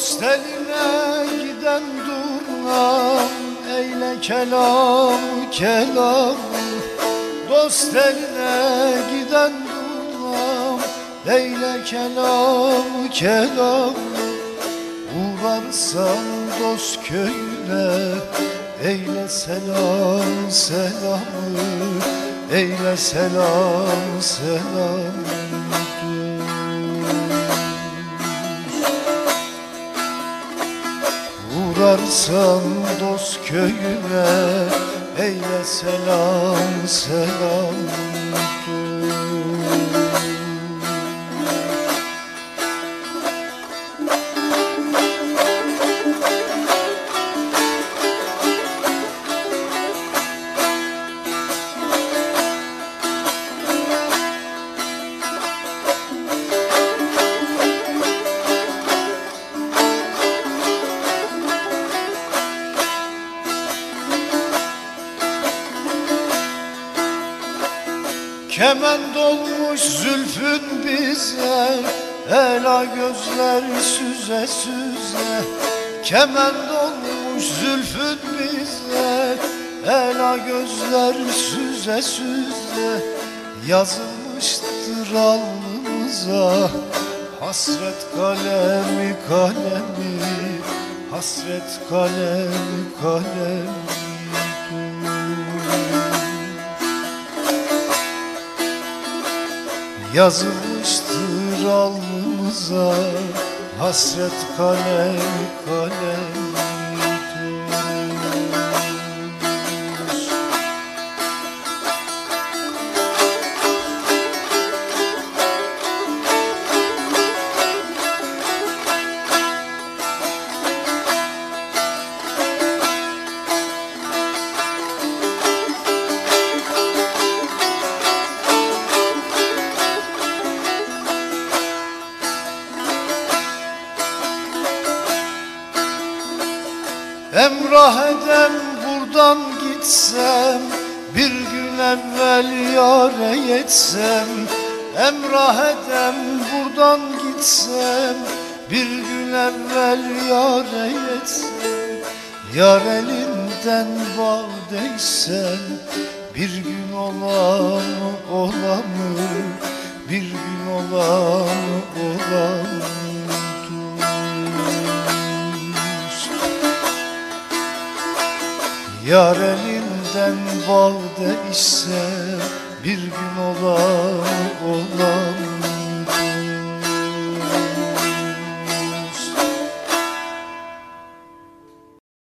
Dost eline giden duman Eyle kelam kelam. Dost eline giden duman Eyle kelam kelam. Uğrarsan dost köyüne Eyle selam selamı. Eyle selam selamı Uğrarsan dost köyüne Eyle selam selam Kemen dolmuş zülfün bize Ela gözler süze süze. Kemen dolmuş zülfün bize Ela gözler süze süze. Yazılmıştır alnımıza Hasret kalemi kalemi. Hasret kalemi kalemi Yazılmıştır alnımıza Hasret kalem kalem Emrah edem buradan gitsem Bir gün evvel yare yetsem. Emrah edem buradan gitsem Bir gün evvel yare yetsem. Yar elinden bağdeysen Bir gün olan olamı Bir gün olan olamı Yar elinden bal değişse bir gün ola ola